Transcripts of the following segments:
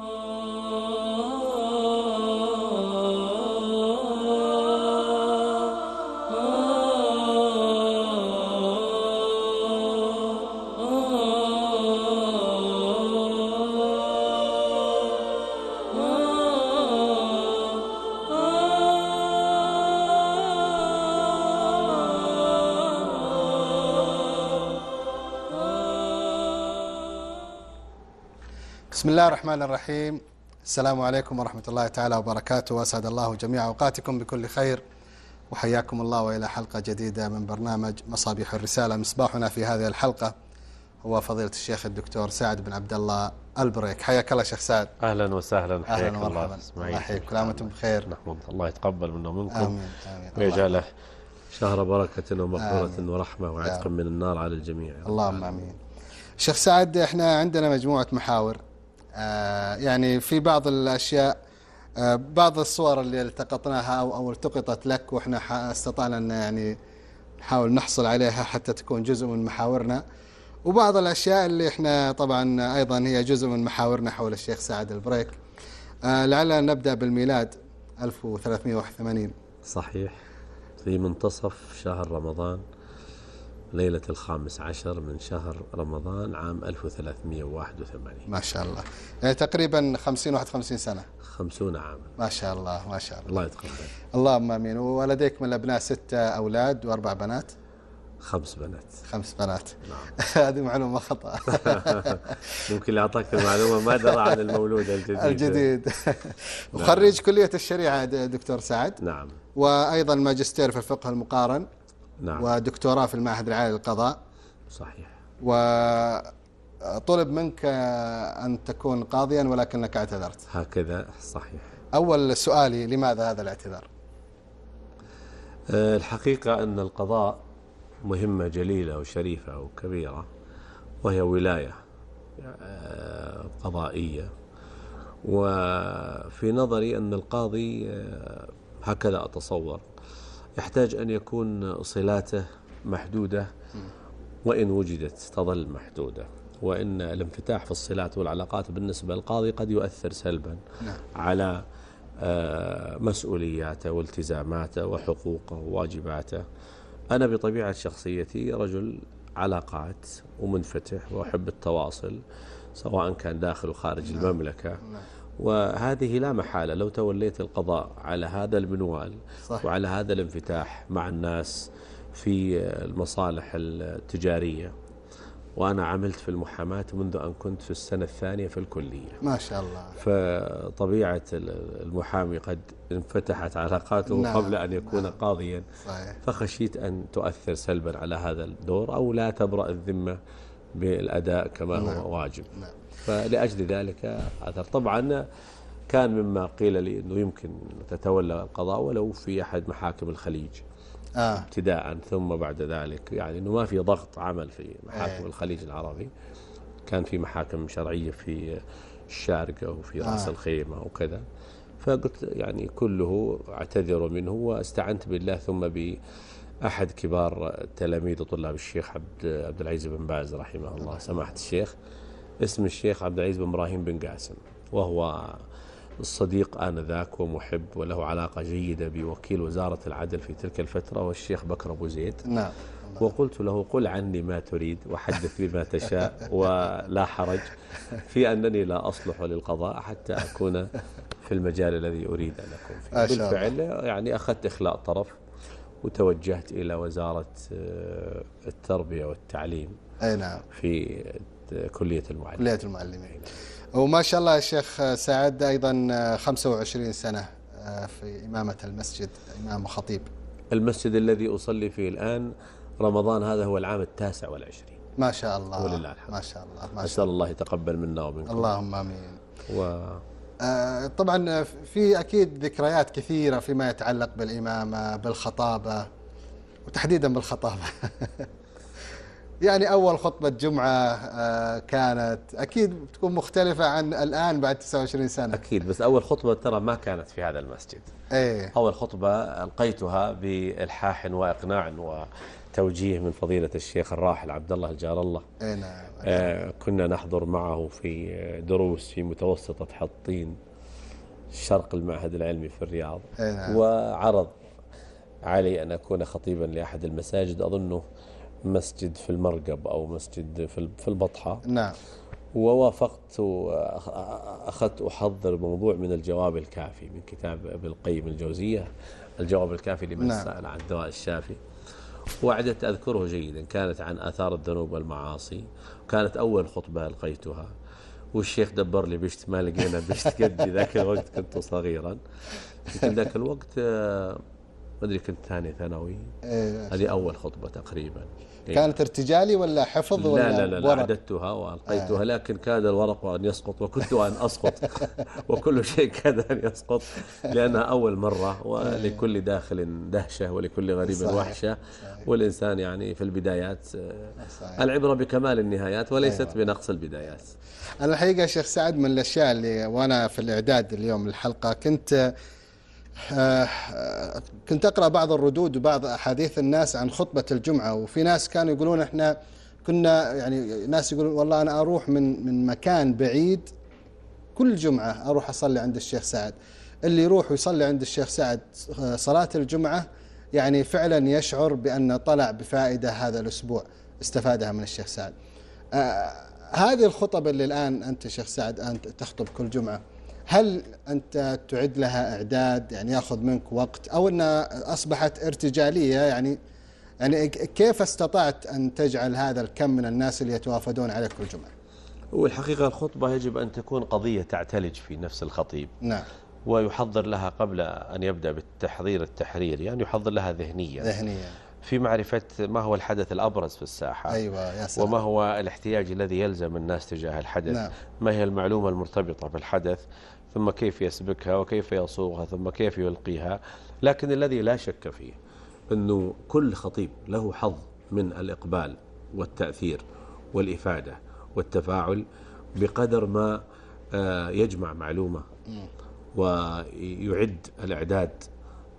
Oh. الله الرحمن الرحيم. السلام عليكم ورحمة الله تعالى وبركاته. وأسعد الله جميع أوقاتكم بكل خير. وحياكم الله وإلى حلقة جديدة من برنامج مصابيح الرسالة. مصباحنا في هذه الحلقة هو فضيلة الشيخ الدكتور سعد بن عبد الله البريك. حياك الله شيخ سعد. أهلا وسهلا. حياك أهلا الله. الله يحييك. كل عام وأنتم بخير. نحمد الله. يتقبل منا ومنكم. آمين آمين. ويجعله شهر بركة ومغفرة آمين. ورحمة وعتق من النار على الجميع. اللهم آمين. شيخ سعد إحنا عندنا مجموعة محاور. يعني في بعض الأشياء آه بعض الصور اللي التقطناها أو أو التقطت لك وإحنا ح- استطعنا أن يعني نحاول نحصل عليها حتى تكون جزء من محاورنا. وبعض الأشياء اللي إحنا طبعا أيضا هي جزء من محاورنا حول الشيخ سعد البريك. آه لعلنا نبدأ بالميلاد 1381 صحيح. في منتصف شهر رمضان. ليلة الخامس عشر من شهر رمضان عام 1381 ما شاء الله. يعني تقريبا 50 51 سنة. خمسون عاما. ما شاء الله ما شاء الله. الله يتقبل. اللهم آمين. ولديك من الأبناء ستة أولاد وأربع بنات؟ خمس بنات. خمس بنات. نعم. هذه معلومة خطأ. ممكن اللي أعطاك المعلومة ما درى عن المولود الجديد. الجديد. وخريج كلية الشريعة د- دكتور سعد. نعم. وأيضا ماجستير في الفقه المقارن. نعم. ودكتوراه في المعهد العالي للقضاء. صحيح. وطلب منك أن تكون قاضيا ولكنك اعتذرت. هكذا صحيح. أول سؤالي لماذا هذا الاعتذار؟ آه، الحقيقة أن القضاء مهمة جليلة وشريفة وكبيرة وهي ولاية آه، قضائية. وفي نظري أن القاضي آه، هكذا أتصور. يحتاج أن يكون صلاته محدودة وإن وجدت تظل محدودة وإن الانفتاح في الصلات والعلاقات بالنسبة للقاضي قد يؤثر سلبا نعم. على آه، مسؤولياته والتزاماته وحقوقه وواجباته. أنا بطبيعة شخصيتي رجل علاقات ومنفتح وأحب التواصل سواء كان داخل وخارج المملكة. وهذه لا محالة لو توليت القضاء على هذا المنوال صح. وعلى هذا الانفتاح مع الناس في المصالح التجارية وأنا عملت في المحاماة منذ أن كنت في السنة الثانية في الكلية ما شاء الله فطبيعة المحامي قد انفتحت علاقاته نعم، قبل أن يكون نعم. قاضيا صحيح فخشيت أن تؤثر سلبا على هذا الدور أو لا تبرأ الذمة بالأداء كما نعم. هو واجب نعم. فلأجل ذلك أثر طبعا كان مما قيل لي أنه يمكن تتولى القضاء ولو في أحد محاكم الخليج. آه. ابتداء ثم بعد ذلك يعني أنه ما في ضغط عمل في محاكم إيه. الخليج العربي. كان في محاكم شرعية في الشارقة وفي رأس آه. الخيمة وكذا فقلت يعني كله أعتذر منه واستعنت بالله ثم بأحد كبار تلاميذ طلاب الشيخ عبد عبد العزيز بن باز رحمه الله سماحة الشيخ. اسم الشيخ عبد العزيز بن إبراهيم بن قاسم وهو الصديق آنذاك ومحب وله علاقة جيدة بوكيل وزارة العدل في تلك الفترة والشيخ بكر أبو زيد. نعم. وقلت له قل عني ما تريد وحدث بما تشاء ولا حرج في أنني لا أصلح للقضاء حتى أكون في المجال الذي أريد أن أكون فيه. بالفعل يعني أخذت إخلاء طرف وتوجهت إلى وزارة آه، التربية والتعليم أي نعم. في كلية المعلم كلية المعلمين. وما شاء الله الشيخ سعد أيضا 25 سنة آه، في إمامة المسجد إمام وخطيب المسجد الذي أصلي فيه الآن رمضان هذا هو العام التاسع والعشرين. ما شاء الله. ولله الحمد. ما شاء الله ما شاء أسأل الله. يتقبل منا ومنكم. الله اللهم آمين. و... آه، طبعا في أكيد ذكريات كثيرة فيما يتعلق بالإمامة بالخطابة وتحديدا بالخطابة. يعني أول خطبة جمعة آه، كانت. أكيد بتكون مختلفة عن الآن بعد 29 سنة. أكيد بس أول خطبة ترى ما كانت في هذا المسجد. إيه. أول خطبة ألقيتها بإلحاح وإقناع توجيه من فضيلة الشيخ الراحل عبد الله الجار الله. اي نعم آه، كنا نحضر معه في دروس في متوسطة حطين شرق المعهد العلمي في الرياض. أي نعم. وعرض علي أن أكون خطيبا لأحد المساجد. أظنه مسجد في المرقب أو مسجد في في البطحة. نعم. ووافقت وأخذت أحضر موضوع من الجواب الكافي من كتاب ابن القيم الجوزية. الجواب الكافي لمن نعم. سأل عن الدواء الشافي. وعدت أذكره جيدا كانت عن آثار الذنوب والمعاصي. كانت أول خطبة ألقيتها. والشيخ دبر لي بشت ما لقينا بشت قدي ذاك الوقت كنت صغيرا. يمكن ذاك الوقت آه، ما أدري كنت ثاني ثانوي. إيه. هذه أول خطبة تقريبا. كانت ارتجالي ولا حفظ ولا لا لا لا, لا ورق؟ أعددتها وألقيتها لكن كاد الورق أن يسقط وكنت أن أسقط وكل شيء كاد أن يسقط لانها أول مرة ولكل داخل دهشة ولكل غريب صحيح. وحشة والإنسان يعني في البدايات آه، صحيح. العبرة بكمال النهايات وليست أيوة. بنقص البدايات أنا الحقيقة شيخ سعد من الأشياء اللي وأنا في الإعداد اليوم للحلقه كنت آه، آه، كنت أقرأ بعض الردود وبعض أحاديث الناس عن خطبة الجمعة وفي ناس كانوا يقولون إحنا كنا يعني ناس يقولون والله أنا أروح من من مكان بعيد كل جمعة أروح أصلي عند الشيخ سعد. اللي يروح ويصلي عند الشيخ سعد آه، صلاة الجمعة يعني فعلا يشعر بأن طلع بفائدة هذا الأسبوع استفادها من الشيخ سعد. آه، هذه الخطب اللي الآن أنت شيخ سعد أنت تخطب كل جمعة. هل أنت تعد لها إعداد يعني يأخذ منك وقت أو أنها أصبحت ارتجالية؟ يعني يعني كيف استطعت أن تجعل هذا الكم من الناس اللي يتوافدون عليك كل جمعة والحقيقة الخطبة يجب أن تكون قضية تعتلج في نفس الخطيب. نعم. ويحضر لها قبل أن يبدأ بالتحضير التحريري يعني يحضر لها ذهنيا. ذهنيا. في معرفة ما هو الحدث الأبرز في الساحة. أيوة يا سلام. وما هو الاحتياج الذي يلزم الناس تجاه الحدث. نعم. ما هي المعلومة المرتبطة بالحدث. ثم كيف يسبكها وكيف يصوغها ثم كيف يلقيها لكن الذي لا شك فيه أنه كل خطيب له حظ من الإقبال والتأثير والإفادة والتفاعل بقدر ما آه، يجمع معلومة ويعد الإعداد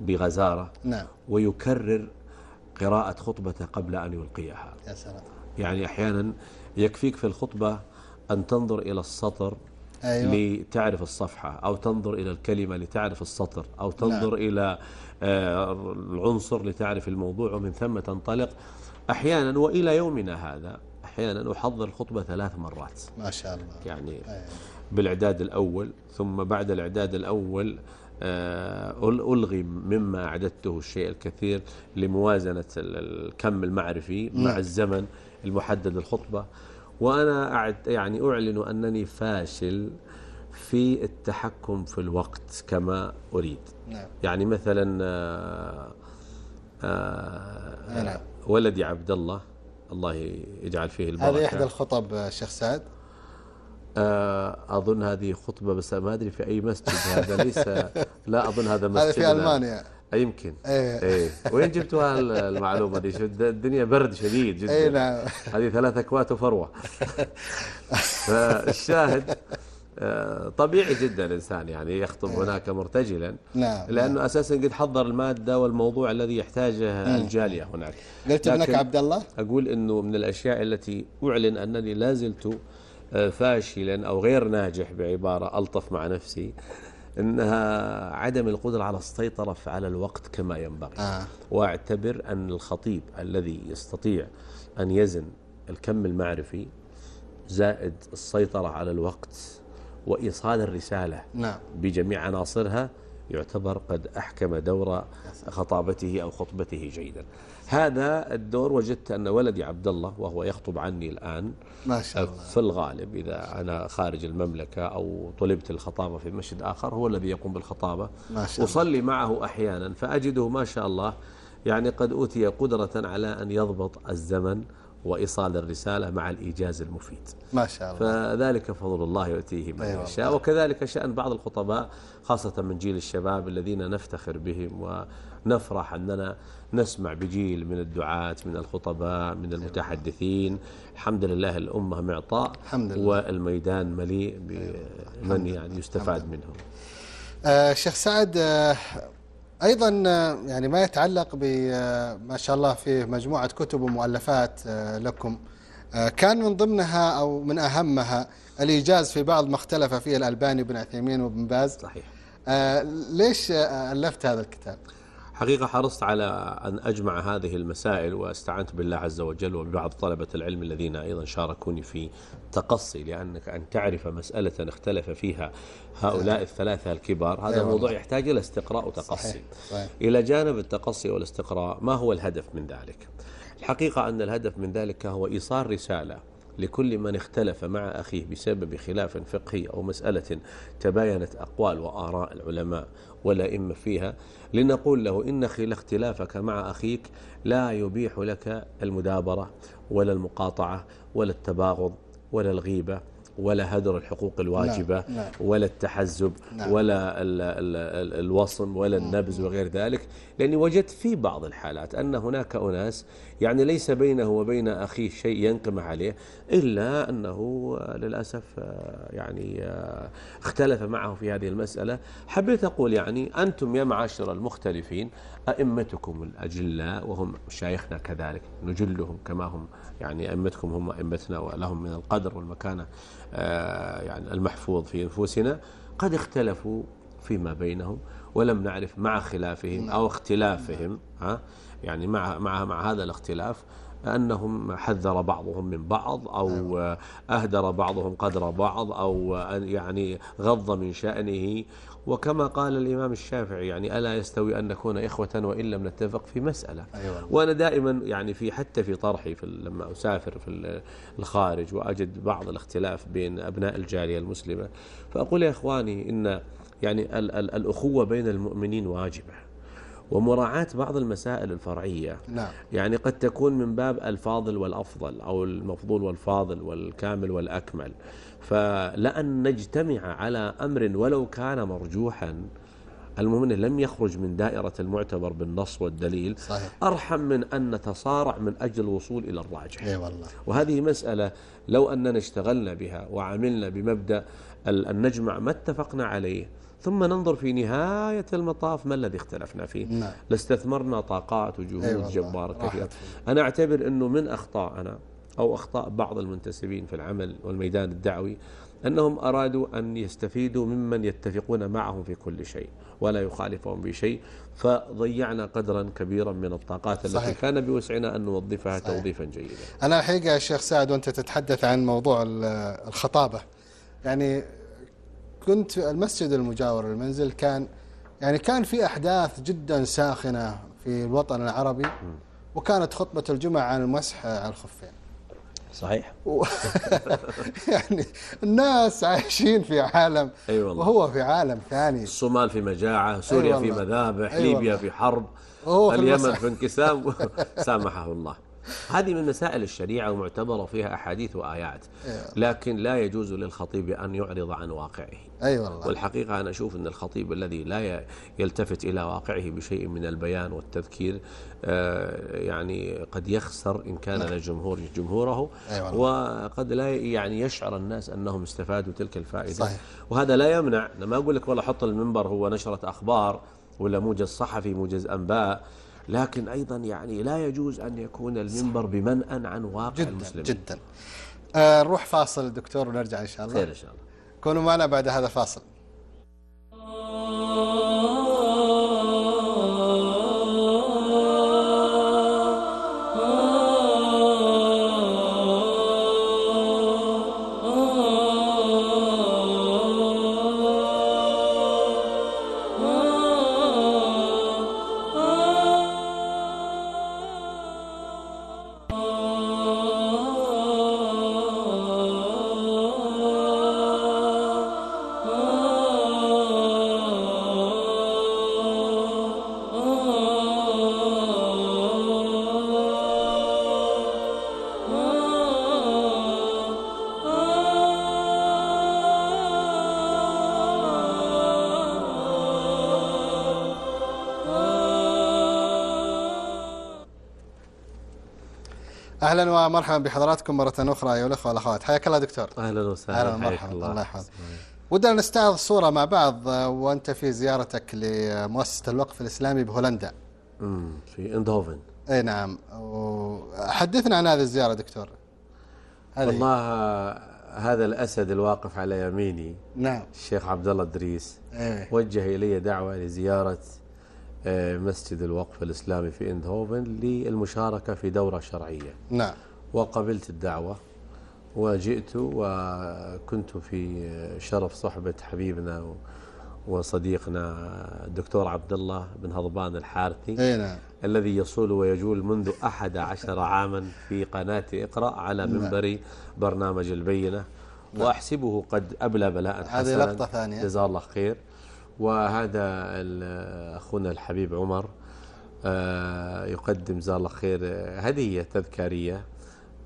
بغزارة نعم. ويكرر قراءة خطبته قبل أن يلقيها. يا سلام. يعني أحيانا يكفيك في الخطبة أن تنظر إلى السطر أيوة. لتعرف الصفحة أو تنظر إلى الكلمة لتعرف السطر أو تنظر نعم. إلى آه، العنصر لتعرف الموضوع ومن ثم تنطلق أحيانا وإلى يومنا هذا أحيانا أحضر الخطبة ثلاث مرات ما شاء الله يعني أيوة. بالإعداد الأول ثم بعد الإعداد الأول آه، أل- ألغي مما أعددته الشيء الكثير لموازنة ال- الكم المعرفي مع الزمن المحدد الخطبة وأنا يعني أعلن أنني فاشل في التحكم في الوقت كما أريد. نعم. يعني مثلا آه، آه، نعم. ولدي عبد الله الله يجعل فيه البركة. هذه إحدى الخطب آه، شيخ سعد؟ آه، أظن هذه خطبة بس ما أدري في أي مسجد هذا ليس لا أظن هذا مسجد هذا في ألمانيا. يمكن. إيه. إيه. وين جبتوا المعلومة دي؟ الدنيا برد شديد جدا. أي نعم. هذه ثلاث أكوات وفروة. فالشاهد آه، طبيعي جدا الإنسان يعني يخطب هناك مرتجلا نعم. لأنه أساسا قد حضر المادة والموضوع الذي يحتاجه الجالية هناك. قلت ابنك عبد الله؟ أقول أنه من الأشياء التي أعلن أنني لا زلت آه، فاشلا أو غير ناجح بعبارة ألطف مع نفسي. أنها عدم القدرة على السيطرة على الوقت كما ينبغي آه. وأعتبر أن الخطيب الذي يستطيع أن يزن الكم المعرفي زائد السيطرة على الوقت وإيصال الرسالة نعم بجميع عناصرها يعتبر قد أحكم دور خطابته أو خطبته جيدا. هذا الدور وجدت أن ولدي عبد الله وهو يخطب عني الآن ما شاء الله. في الغالب إذا أنا خارج المملكة أو طلبت الخطابة في مسجد آخر هو الذي يقوم بالخطابة. ما شاء الله. أصلي معه أحيانا فأجده ما شاء الله يعني قد أوتي قدرة على أن يضبط الزمن وإيصال الرسالة مع الإيجاز المفيد. ما شاء الله. فذلك فضل الله يؤتيه من أيوة. يشاء. وكذلك شأن بعض الخطباء خاصة من جيل الشباب الذين نفتخر بهم ونفرح أننا نسمع بجيل من الدعاة من الخطباء من المتحدثين. الحمد لله الأمة معطاء الحمد لله. والميدان مليء بمن يعني يستفاد منهم. آه شيخ سعد أيضا آه، يعني ما يتعلق ب آه، ما شاء الله في مجموعة كتب ومؤلفات آه، لكم. آه، كان من ضمنها أو من أهمها الإيجاز في بعض ما اختلف فيه الألباني بن عثيمين وابن باز. صحيح. آه، ليش ألفت هذا الكتاب؟ حقيقة حرصت على أن أجمع هذه المسائل واستعنت بالله عز وجل وببعض طلبة العلم الذين أيضا شاركوني في تقصي لأنك أن تعرف مسألة اختلف فيها هؤلاء الثلاثة الكبار. هذا أي والله. موضوع يحتاج إلى استقراء وتقصي. صحيح. صحيح. إلى جانب التقصي والاستقراء ما هو الهدف من ذلك؟ الحقيقة أن الهدف من ذلك هو إيصال رسالة لكل من اختلف مع أخيه بسبب خلاف فقهي أو مسألة تباينت أقوال وآراء العلماء. والأئمة فيها لنقول له إن اختلافك مع أخيك لا يبيح لك المدابرة ولا المقاطعة ولا التباغض ولا الغيبة. ولا هدر الحقوق الواجبة نعم،. ولا التحزب نعم. ولا ال ال ال الوصم ولا النبز وغير ذلك لأني وجدت في بعض الحالات أن هناك أناس يعني ليس بينه وبين أخيه شيء ينقم عليه إلا أنه للأسف آه، يعني آه، اختلف معه في هذه المسألة حبيت أقول يعني أنتم يا معاشر المختلفين أئمتكم الأجلاء وهم مشايخنا كذلك نجلهم كما هم يعني أئمتكم هم أئمتنا ولهم من القدر والمكانة آه، يعني المحفوظ في نفوسنا قد اختلفوا فيما بينهم ولم نعرف مع خلافهم أو اختلافهم ها؟ يعني مع مع مع هذا الاختلاف أنهم حذر بعضهم من بعض أو أهدر بعضهم قدر بعض أو يعني غض من شأنه وكما قال الإمام الشافعي يعني ألا يستوي أن نكون إخوة وإن لم نتفق في مسألة أيوة. وأنا دائما يعني في حتى في طرحي في لما أسافر في ال- الخارج وأجد بعض الاختلاف بين أبناء الجالية المسلمة فأقول يا إخواني إن يعني ال- ال- الأخوة بين المؤمنين واجبة ومراعاة بعض المسائل الفرعية. نعم. يعني قد تكون من باب الفاضل والأفضل أو المفضول والفاضل والكامل والأكمل. فلأن نجتمع على أمر ولو كان مرجوحا المهم أنه لم يخرج من دائرة المعتبر بالنص والدليل. صحيح. أرحم من أن نتصارع من أجل الوصول إلى الراجح. إي والله. وهذه مسألة لو أننا اشتغلنا بها وعملنا بمبدأ أن نجمع ما اتفقنا عليه ثم ننظر في نهاية المطاف ما الذي اختلفنا فيه نعم لاستثمرنا طاقات وجهود أي والله. جبارة كثيرة. أنا أعتبر أنه من أخطائنا أو أخطاء بعض المنتسبين في العمل والميدان الدعوي أنهم أرادوا أن يستفيدوا ممن يتفقون معهم في كل شيء ولا يخالفهم بشيء فضيعنا قدرا كبيرا من الطاقات التي صحيح. كان بوسعنا أن نوظفها صحيح. توظيفا جيدا أنا الحقيقة يا شيخ سعد وأنت تتحدث عن موضوع ال- الخطابة يعني كنت في المسجد المجاور للمنزل كان يعني كان في أحداث جدا ساخنة في الوطن العربي وكانت خطبة الجمعة عن المسح على الخفين صحيح و- يعني الناس عايشين في عالم أي والله. وهو في عالم ثاني الصومال في مجاعة سوريا في والله. مذابح أي ليبيا. في حرب في اليمن. في انقسام سامحه الله هذه من مسائل الشريعة ومعتبرة فيها أحاديث وآيات لكن لا يجوز للخطيب أن يعرض عن واقعه. أي والله. والحقيقة أنا أشوف أن الخطيب الذي لا يلتفت إلى واقعه بشيء من البيان والتذكير آه، يعني قد يخسر إن كان لجمهور جمهوره. وقد لا يعني يشعر الناس أنهم استفادوا تلك الفائدة. صحيح. وهذا لا يمنع أنا ما أقول لك والله حط المنبر هو نشرة أخبار ولا موجز صحفي موجز أنباء. لكن أيضا يعني لا يجوز أن يكون المنبر بمنأى عن واقع جدا المسلمين. جدا. آه نروح فاصل دكتور ونرجع إن شاء الله. خير إن شاء الله. كونوا معنا بعد هذا فاصل. أهلا ومرحبا بحضراتكم مرة أخرى ايها الأخوة والأخوات. حياك الله دكتور. أهلا وسهلا. أهلا ومرحبا. الله. يحفظك. ودنا نستعرض صورة مع بعض وأنت في زيارتك لمؤسسة الوقف الإسلامي بهولندا. مم، في إندهوفن. أي نعم. حدثنا عن هذه الزيارة دكتور. هذه. والله هذا الأسد الواقف على يميني. نعم. الشيخ عبد الله الدريس إيه. وجه إلي دعوة لزيارة مسجد الوقف الإسلامي في إندهوفن للمشاركة في دورة شرعية. نعم. وقبلت الدعوة وجئت وكنت في شرف صحبة حبيبنا وصديقنا الدكتور عبد الله بن هضبان الحارثي أي نعم. الذي يصول ويجول منذ أحد عشر عاما في قناة إقرأ على منبر برنامج البينة. وأحسبه قد أبلى بلاء حسنا لقطة ثانية. جزاه الله خير. وهذا أخونا الحبيب عمر آه، يقدم جزاه الله خير آه، هدية تذكارية.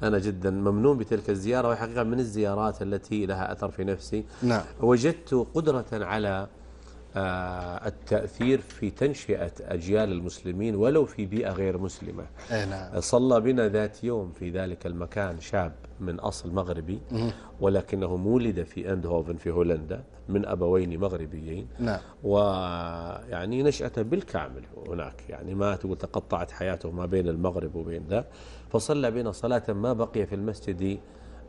أنا جدا ممنون بتلك الزيارة وحقيقة من الزيارات التي لها أثر في نفسي. نعم. وجدت قدرة على آه، التأثير في تنشئة أجيال المسلمين ولو في بيئة غير مسلمة. نعم. صلى بنا ذات يوم في ذلك المكان شاب. من أصل مغربي ولكنه مولد في أندهوفن في هولندا من أبوين مغربيين. نعم. ويعني نشأته بالكامل هناك يعني ما تقول تقطعت حياته ما بين المغرب وبين ذا. فصلى بنا صلاة ما بقي في المسجد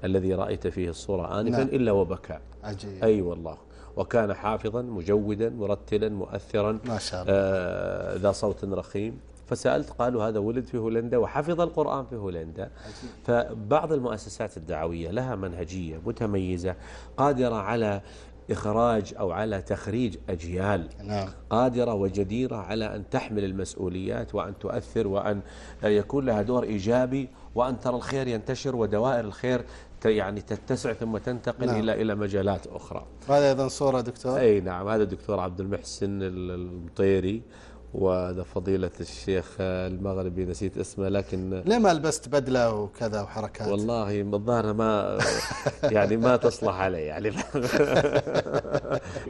الذي رأيت فيه الصورة آنفا نعم. إلا وبكى عجيب. أي والله. وكان حافظا مجودا مرتلا مؤثرا. ما شاء الله. آه ذا صوت رخيم. فسألت قالوا هذا ولد في هولندا وحفظ القرآن في هولندا. فبعض المؤسسات الدعوية لها منهجية متميزة قادرة على إخراج أو على تخريج أجيال. نعم. قادرة وجديرة على أن تحمل المسؤوليات وأن تؤثر وأن يكون لها دور إيجابي وأن ترى الخير ينتشر ودوائر الخير يعني تتسع ثم تنتقل نعم. إلى إلى مجالات أخرى. هذا أيضا صورة دكتور؟ أي نعم هذا الدكتور عبد المحسن ال- المطيري. وهذا فضيلة الشيخ المغربي نسيت اسمه لكن ليه ما لبست بدلة وكذا وحركات؟ والله الظاهر ما يعني ما تصلح علي يعني.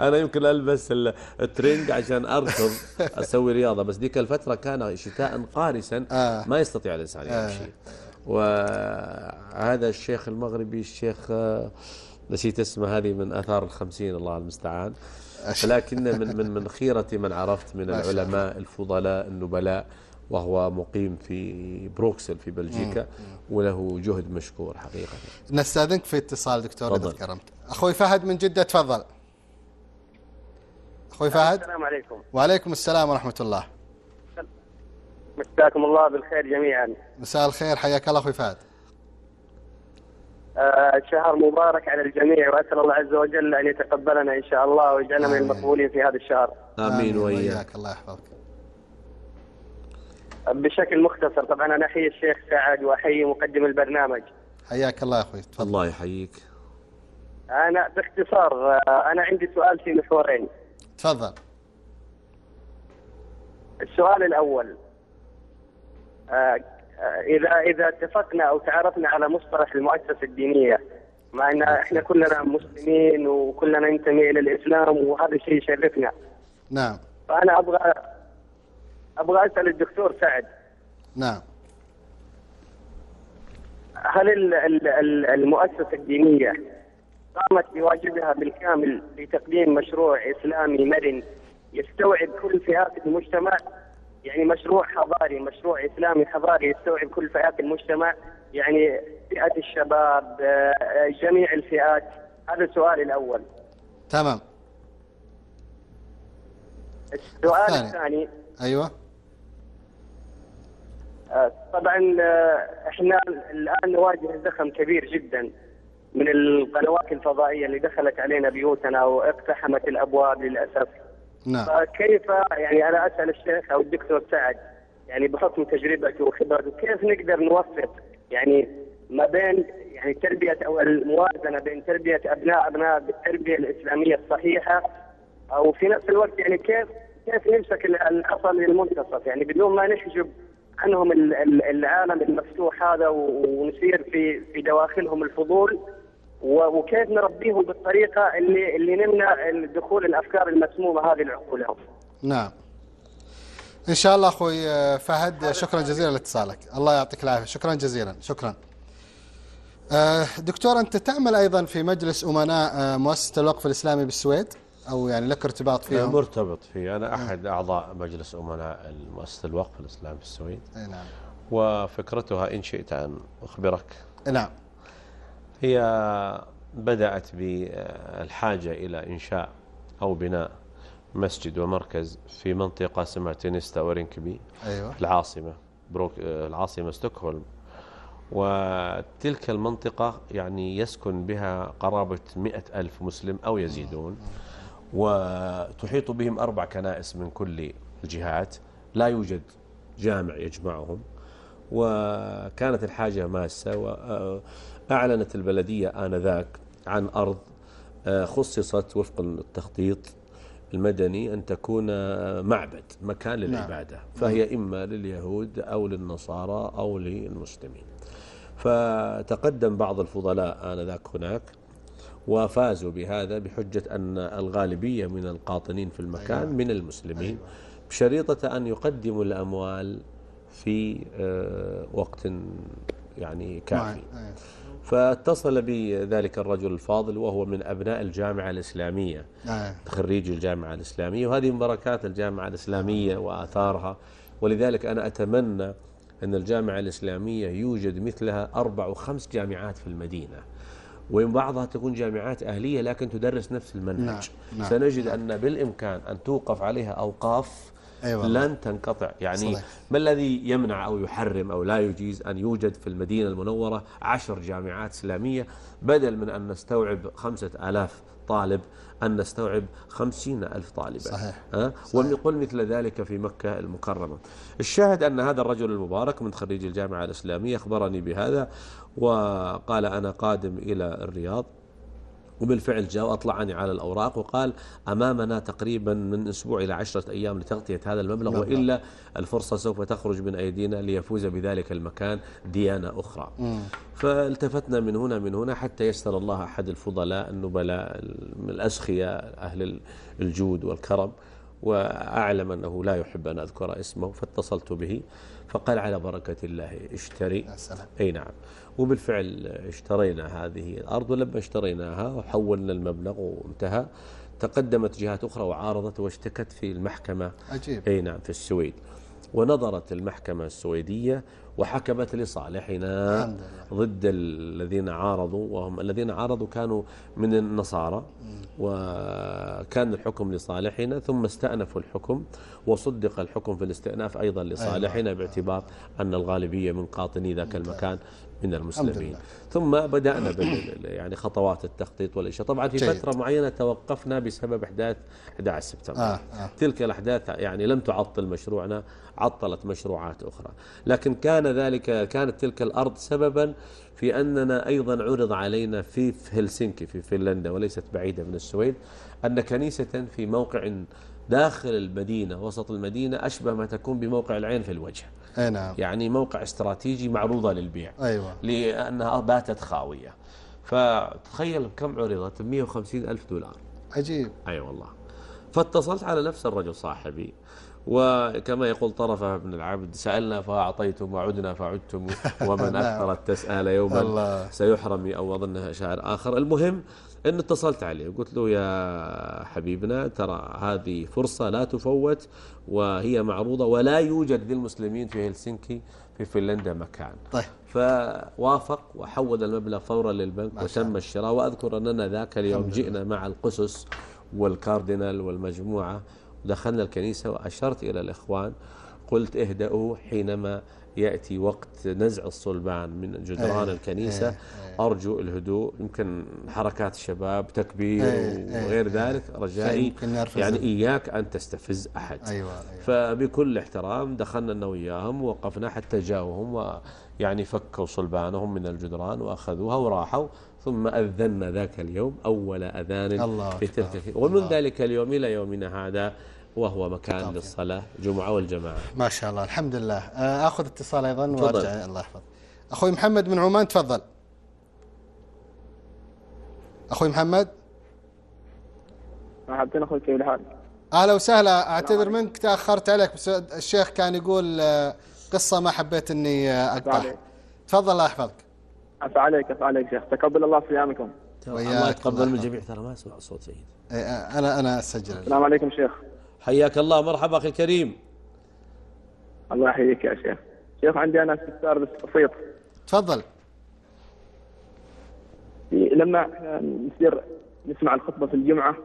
أنا يمكن ألبس ال- الترنج عشان أركض أسوي رياضة بس ديك الفترة كان شتاء قارسا آه. ما يستطيع الإنسان يمشي وهذا الشيخ المغربي الشيخ آه، نسيت اسمه هذه من آثار الخمسين الله المستعان. لكن من من من خيرة من عرفت من العلماء الفضلاء النبلاء وهو مقيم في بروكسل في بلجيكا وله جهد مشكور حقيقة. نستاذنك في اتصال دكتور تفضل. اذا كرمت أخوي فهد من جدة تفضل. أخوي فهد. السلام عليكم. وعليكم السلام ورحمة الله. مساكم الله بالخير جميعا. مساء الخير حياك الله أخوي فهد. شهر مبارك على الجميع وأسأل الله عز وجل أن يتقبلنا إن شاء الله ويجعلنا من. المقبولين في هذا الشهر. آمين وإياك. الله يحفظك. بشكل مختصر طبعا أنا أحيي الشيخ سعد وأحيي مقدم البرنامج. حياك الله يا أخوي. تفضل. الله يحييك. أنا باختصار آه أنا عندي سؤال في محورين. تفضل. السؤال الأول آه آه، إذا إذا اتفقنا أو تعرفنا على مصطلح المؤسسة الدينية مع إن إحنا كلنا مسلمين وكلنا ننتمي إلى الإسلام وهذا الشيء يشرفنا. نعم. فأنا أبغى أبغى أسأل الدكتور سعد. نعم. هل ال- ال- ال- المؤسسة الدينية قامت بواجبها بالكامل في تقديم مشروع إسلامي مرن يستوعب كل فئات المجتمع؟ يعني مشروع حضاري مشروع إسلامي حضاري يستوعب كل فئات المجتمع يعني فئه الشباب آه، جميع الفئات. هذا السؤال الأول. تمام. السؤال الثاني. الثاني. أيوه. آه، طبعا آه، إحنا الآن نواجه زخم كبير جدا من القنوات الفضائية اللي دخلت علينا بيوتنا وإقتحمت الأبواب للأسف. نعم. فكيف يعني أنا أسأل الشيخ أو الدكتور سعد يعني بحكم تجربته وخبرته كيف نقدر نوفق يعني ما بين يعني تربية أو الموازنة بين تربية أبناء أبناء بالتربية الإسلامية الصحيحة؟ أو في نفس الوقت يعني كيف كيف نمسك ال- العصا للمنتصف؟ يعني بدون ما نحجب عنهم ال- ال- العالم المفتوح هذا ونسير في في دواخلهم الفضول وكيف نربيهم بالطريقة اللي اللي نمنع دخول الأفكار المسمومة هذه لعقولهم. نعم. إن شاء الله أخوي فهد شكرا جزيلا لاتصالك. الله يعطيك العافية. شكرا جزيلا. شكرا. آه، دكتور أنت تعمل أيضا في مجلس أمناء آه، مؤسسة الوقف الإسلامي بالسويد؟ أو يعني لك ارتباط فيهم؟ مرتبط فيه. أنا أحد أعضاء مجلس أمناء مؤسسة الوقف الإسلامي في السويد أي نعم. وفكرتها إن شئت أن أخبرك. نعم. هي بدأت بالحاجة إلى إنشاء أو بناء مسجد ومركز في منطقة اسمها تينيستا ورينكبي أيوة. العاصمة بروك العاصمة ستوكهولم. وتلك المنطقة يعني يسكن بها قرابة مئة ألف مسلم أو يزيدون. وتحيط بهم أربع كنائس من كل الجهات لا يوجد جامع يجمعهم. وكانت الحاجة ماسة وأعلنت البلدية آنذاك عن أرض آه، خصصت وفق التخطيط المدني أن تكون معبد مكان نعم. للعبادة فهي إما لليهود أو للنصارى أو للمسلمين فتقدم بعض الفضلاء آنذاك هناك وفازوا بهذا بحجة أن الغالبية من القاطنين في المكان أيوة. من المسلمين أيوة. بشريطة أن يقدموا الأموال في آه، وقت يعني كافي. فاتصل بي ذلك الرجل الفاضل وهو من أبناء الجامعة الإسلامية. خريج الجامعة الإسلامية وهذه من بركات الجامعة الإسلامية وآثارها ولذلك أنا أتمنى أن الجامعة الإسلامية يوجد مثلها أربع وخمس جامعات في المدينة وإن بعضها تكون جامعات أهلية لكن تدرس نفس المنهج نعم. نعم. سنجد أن بالإمكان أن توقف عليها أوقاف أيوة لن تنقطع يعني صحيح. ما الذي يمنع أو يحرم أو لا يجيز أن يوجد في المدينة المنورة عشر جامعات إسلامية بدل من أن نستوعب خمسة آلاف طالب أن نستوعب خمسين ألف طالبا صحيح. أه؟ ونقول مثل ذلك في مكة المكرمة الشاهد أن هذا الرجل المبارك من خريج الجامعة الإسلامية أخبرني بهذا وقال أنا قادم إلى الرياض وبالفعل جاء وأطلعني على الأوراق وقال أمامنا تقريبا من أسبوع إلى عشرة أيام لتغطية هذا المبلغ وإلا الفرصة سوف تخرج من أيدينا ليفوز بذلك المكان ديانة أخرى. فالتفتنا من هنا من هنا حتى يسر الله أحد الفضلاء النبلاء الأسخياء أهل الجود والكرم وأعلم أنه لا يحب أن أذكر اسمه فاتصلت به. فقال على بركة الله اشتري. أي نعم. وبالفعل اشترينا هذه الأرض ولما اشتريناها وحولنا المبلغ وانتهى. تقدمت جهات أخرى وعارضت واشتكت في المحكمة. عجيب. أي نعم في السويد. ونظرت المحكمة السويدية وحكمت لصالحنا ضد الذين عارضوا وهم الذين عارضوا كانوا من النصارى وكان الحكم لصالحنا ثم استأنفوا الحكم وصدق الحكم في الاستئناف أيضا لصالحنا باعتبار أن الغالبية من قاطني ذاك المكان. من المسلمين. ثم بدأنا يعني خطوات التخطيط والإشياء طبعا في جيد. فترة معينة توقفنا بسبب أحداث 11 سبتمبر. آه آه. تلك الأحداث يعني لم تعطل مشروعنا عطلت مشروعات أخرى. لكن كان ذلك كانت تلك الأرض سببا في أننا أيضا عرض علينا في هلسنكي في فنلندا وليست بعيدة من السويد أن كنيسة في موقع داخل المدينة وسط المدينة أشبه ما تكون بموقع العين في الوجه. أي نعم. يعني موقع استراتيجي معروضة للبيع أيوة. لأنها باتت خاوية فتخيل كم عرضت 150 ألف دولار عجيب أي أيوة والله فاتصلت على نفس الرجل صاحبي وكما يقول طرفة بن العبد سألنا فأعطيتم وعدنا فعدتم ومن نعم. أكثر التسأل يوما. سيحرم أو أظنها شاعر آخر المهم أن اتصلت عليه وقلت له يا حبيبنا ترى هذه فرصة لا تفوت وهي معروضة ولا يوجد للمسلمين في هلسنكي في فنلندا مكان. طيب. فوافق وحول المبلغ فورا للبنك وتم الشراء. وأذكر أننا ذاك اليوم جئنا مع القسس والكاردينال والمجموعة دخلنا الكنيسة وأشرت إلى الإخوان قلت اهدأوا حينما يأتي وقت نزع الصلبان من جدران أيه الكنيسة. أيه أرجو الهدوء يمكن حركات الشباب تكبير أيه وغير ذلك. رجائي يعني إياك أن تستفز أحد. أيوة أيوة. فبكل احترام دخلنا أنا وياهم ووقفنا حتى جاوهم ويعني فكوا صلبانهم من الجدران وأخذوها وراحوا ثم أذنا ذاك اليوم أول أذان الله في تلك ومن الله. ذلك اليوم إلى يومنا هذا. وهو مكان للصلاة جمعة والجماعة. ما شاء الله الحمد لله آه، أخذ اتصال أيضا وأرجع. الله يحفظ أخوي محمد من عمان تفضل. أخوي محمد؟ مرحبتين أخوي كيف الحال؟ أهلا وسهلا. أعتذر منك تأخرت عليك بس الشيخ كان يقول آه، قصة ما حبيت أني آه، أقطع تفضل الله يحفظك. عفا عليك عفا عليك شيخ. تقبل الله صيامكم. الله يتقبل من. الجميع ترى ما اسمع الصوت جيد. إيه، أنا أنا اسجل السلام عليكم شيخ. حياك الله مرحبا أخي الكريم. الله يحييك يا شيخ. شيخ عندي أنا استفسار بس بسيط. تفضل. لما نصير نسمع الخطبة في الجمعة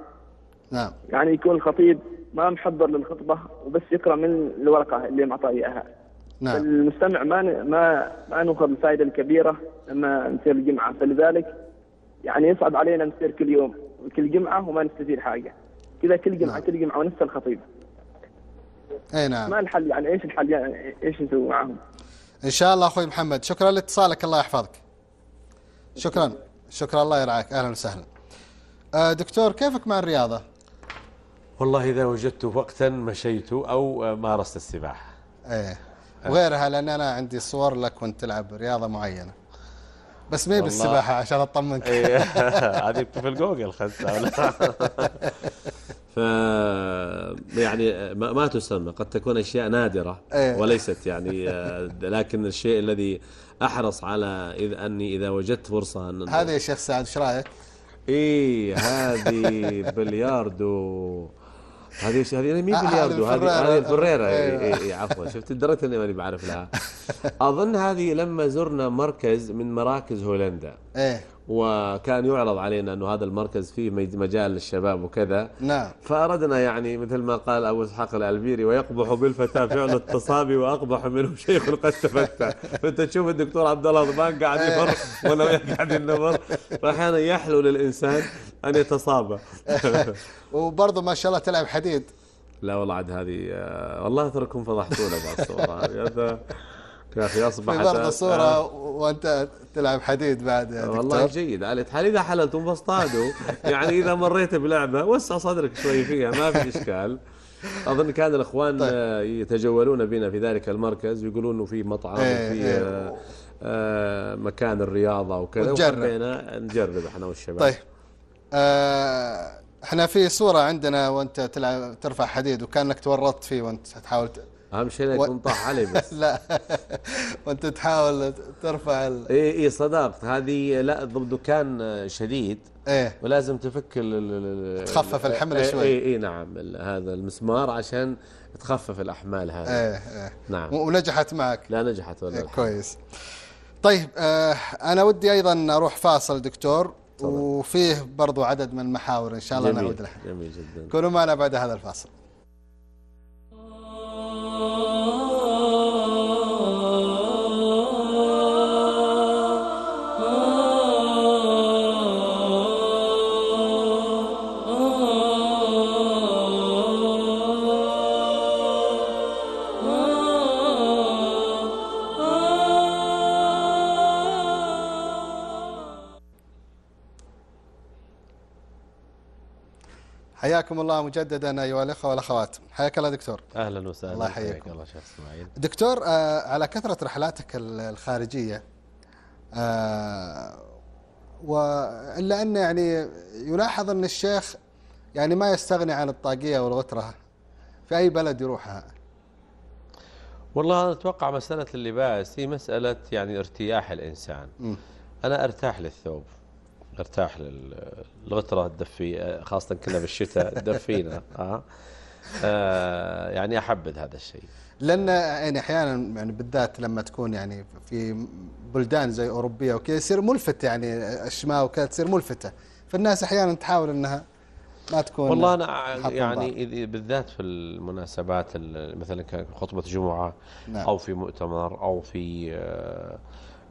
نعم. يعني يكون الخطيب ما محضر للخطبة وبس يقرأ من الورقة اللي معطاه إياها. نعم. المستمع ما ن- ما ما ناخذ الفائدة الكبيرة لما نصير الجمعة. فلذلك يعني يصعب علينا نصير كل يوم كل جمعة وما نستفيد حاجة. كذا كل جمعه نعم. كل جمعه ونفس الخطيب. أي نعم. ما الحل يعني؟ إيش الحل يعني؟ إيش نسوي معهم؟ إن شاء الله أخوي محمد. شكرا لاتصالك. الله يحفظك. شكرا. شكرا. الله يرعاك. أهلا وسهلا. آه، دكتور كيفك مع الرياضة؟ والله إذا وجدت وقتا مشيت أو مارست السباحة. إيه. وغيرها لأن أنا عندي صور لك وأنت تلعب رياضة معينة. بس ما. بالسباحة عشان أطمنك إيه، هذه في الجوجل خذتها ف يعني ما, ما تسمى قد تكون أشياء نادرة إيه. وليست يعني لكن الشيء الذي أحرص على اذا أني إذا وجدت فرصة ان هذا يا شيخ سعد إيش رأيك؟ إيه هذه بلياردو هذه هذه مين آه، بلياردو هذه هذه الفريرة. هذه الفريرة أيوة. عفوا شفت لدرجة اني ماني بعرف لها أظن هذه لما زرنا مركز من مراكز هولندا إيه. وكان يعرض علينا إنه هذا المركز فيه مج- مجال للشباب وكذا. نعم. فأردنا يعني مثل ما قال أبو إسحاق الألبيري ويقبح بالفتى فعل التصابي وأقبح منه شيخ قد تفتى. فأنت تشوف الدكتور عبد الله ضمان قاعد يفر ولا قاعد ينمر. فأحيانا يحلو للإنسان أن يتصابى وبرضه ما شاء الله تلعب حديد. لا والله عاد هذه آه، والله أترككم فضحتونا بعد الصورة هذه يا أخي في اصبحت برضه صورة وأنت تلعب حديد بعد يا والله دكتور جيد على حال إذا حللتم فاصطادوا يعني إذا مريت بلعبة وسع صدرك شوي فيها ما في إشكال أظن كان الإخوان طيب. آه، يتجولون بنا في ذلك المركز ويقولون إنه في مطعم إيه، وفي إيه. آه، آه، مكان الرياضة وكذا. وحبينا نجرب إحنا والشباب طيب آه إحنا في صورة عندنا وأنت تلعب ترفع حديد وكأنك تورطت فيه وأنت تحاول. أهم شيء لا و- طاح علي بس. لا. وأنت تحاول ترفع ال... إي إي صدقت. هذه لا ضد دكان شديد. إيه. ولازم تفك ال- تخفف الحمل إيه، شوي. إي اي نعم. ال- هذا المسمار عشان تخفف الأحمال هذه. إيه إيه. نعم. ونجحت معك. لا نجحت ولا إيه. كويس. طيب آه أنا ودي أيضا أروح فاصل دكتور. وفيه برضو عدد من المحاور إن شاء الله جميل. نعود لها. جميل جدا. كونوا معنا بعد هذا الفاصل. Oh. حياكم الله مجددا أيها الإخوة والأخوات. حياك الله دكتور. أهلا وسهلا. الله حياك يحييكم. الله شيخ اسماعيل دكتور آه، على كثرة رحلاتك ال- الخارجية آه، وإلا أن يعني يلاحظ أن الشيخ يعني ما يستغني عن الطاقية والغترة في أي بلد يروحها. والله أنا أتوقع مسألة اللباس هي مسألة يعني ارتياح الإنسان. مم. أنا أرتاح للثوب. ارتاح للغترة تدفي خاصة كنا بالشتاء تدفينا آه. آه، يعني أحبذ هذا الشيء. لأن يعني أحيانا يعني بالذات لما تكون يعني في بلدان زي أوروبية وكذا يصير ملفت يعني الشماء وكذا تصير ملفتة. فالناس أحيانا تحاول أنها ما تكون والله أنا يعني بالذات في المناسبات ال- مثلا كان خطبة جمعة نعم. أو في مؤتمر أو في آه،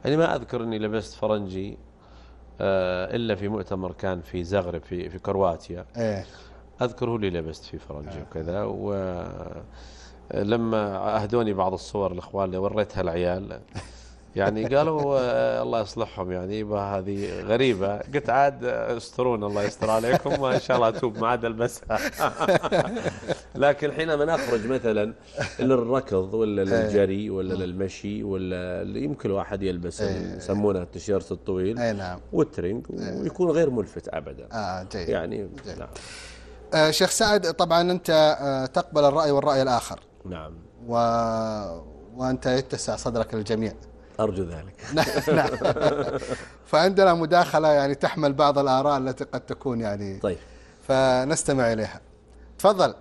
يعني ما أذكر إني لبست فرنجي. آه، إلا في مؤتمر كان في زغرب في في كرواتيا. إيه. اذكر هو اللي لبست فيه فرنجي وكذا و لما اهدوني بعض الصور الإخوان اللي وريتها العيال يعني قالوا الله يصلحهم. يعني هذه غريبة. قلت عاد استرون الله يستر عليكم وإن شاء الله اتوب ما عاد البسها لكن حينما نخرج مثلا للركض ولا للجري ولا للمشي ولا يمكن الواحد يلبس يسمونه التيشيرت الطويل أي نعم. والترنج ويكون غير ملفت ابدا. آه جيد. يعني جيد. نعم. آه شيخ سعد طبعا أنت آه تقبل الرأي والرأي الآخر. نعم. و... وأنت يتسع صدرك للجميع. أرجو ذلك. نعم. فعندنا مداخلة يعني تحمل بعض الآراء التي قد تكون يعني طيب. فنستمع إليها. تفضل.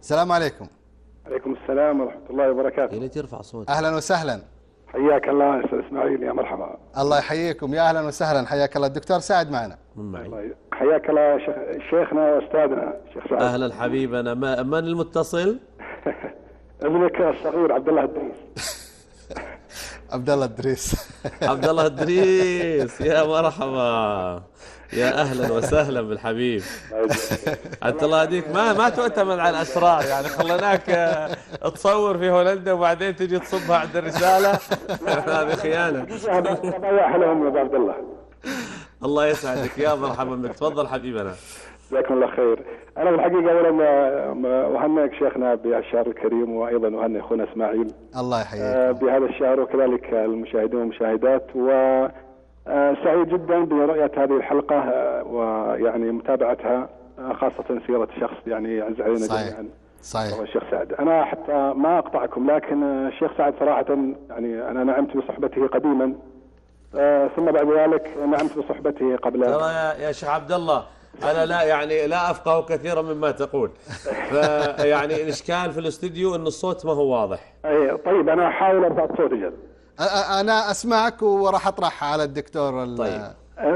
السلام عليكم. عليكم السلام ورحمة الله وبركاته. يا ريت يرفع صوت أهلا وسهلا. حياك الله أستاذ إسماعيل يا مرحبا. الله يحييكم. يا أهلا وسهلا. حياك الله. الدكتور سعد معنا. من معي؟ حياك الله شيخ- شيخنا وأستاذنا شيخ سعد. أهلا حبيبنا. ما من المتصل؟ ابنك الصغير عبد الله الدريس. عبد الله الدريس. عبد الله إدريس يا مرحبا. يا أهلا وسهلا بالحبيب. عبد الله هديك ما ما تؤتمن على الأسرار يعني خليناك آه، تصور في هولندا وبعدين تجي تصبها عند الرسالة. هذه الله الله يسعدك يا مرحبا بك تفضل حبيبنا. جزاكم الله خير. أنا بالحقيقة أولا ما- ما- أهنئك شيخنا بالشهر الكريم وأيضا أهنئ أخونا إسماعيل. الله آه، يحييك. بهذا الشهر وكذلك المشاهدين والمشاهدات. و آه، سعيد جدا برؤية هذه الحلقة آه، ويعني متابعتها آه، خاصة سيرة شخص يعني يعز علينا صحيح. جميعا. صحيح. هو الشيخ سعد. أنا حتى ما أقطعكم لكن الشيخ سعد صراحة يعني أنا نعمت بصحبته قديما ثم بعد ذلك نعمت بصحبته قبل. ترى يا شيخ عبد الله أنا لا يعني لا أفقه كثيرا مما تقول. فيعني الإشكال في الاستوديو إن الصوت ما هو واضح. أي طيب أنا أحاول أرفع الصوت أ- أنا أسمعك وراح أطرح على الدكتور ال- طيب.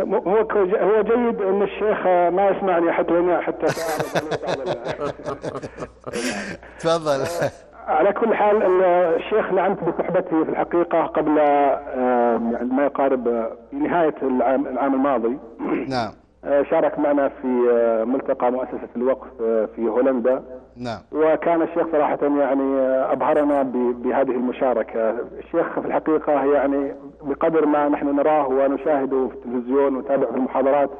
م- هو كو- هو جيد إن الشيخ ما يسمعني حتى لأني حتى تفضل. على كل حال ال- الشيخ نعمت بصحبته في الحقيقة قبل آه، يعني ما يقارب نهاية العام العام الماضي. نعم. شارك معنا في آه، ملتقى مؤسسة الوقف آه، في هولندا. نعم. وكان الشيخ صراحة يعني آه، أبهرنا بهذه المشاركة. الشيخ في الحقيقة يعني بقدر ما نحن نراه ونشاهده في التلفزيون ونتابعه في المحاضرات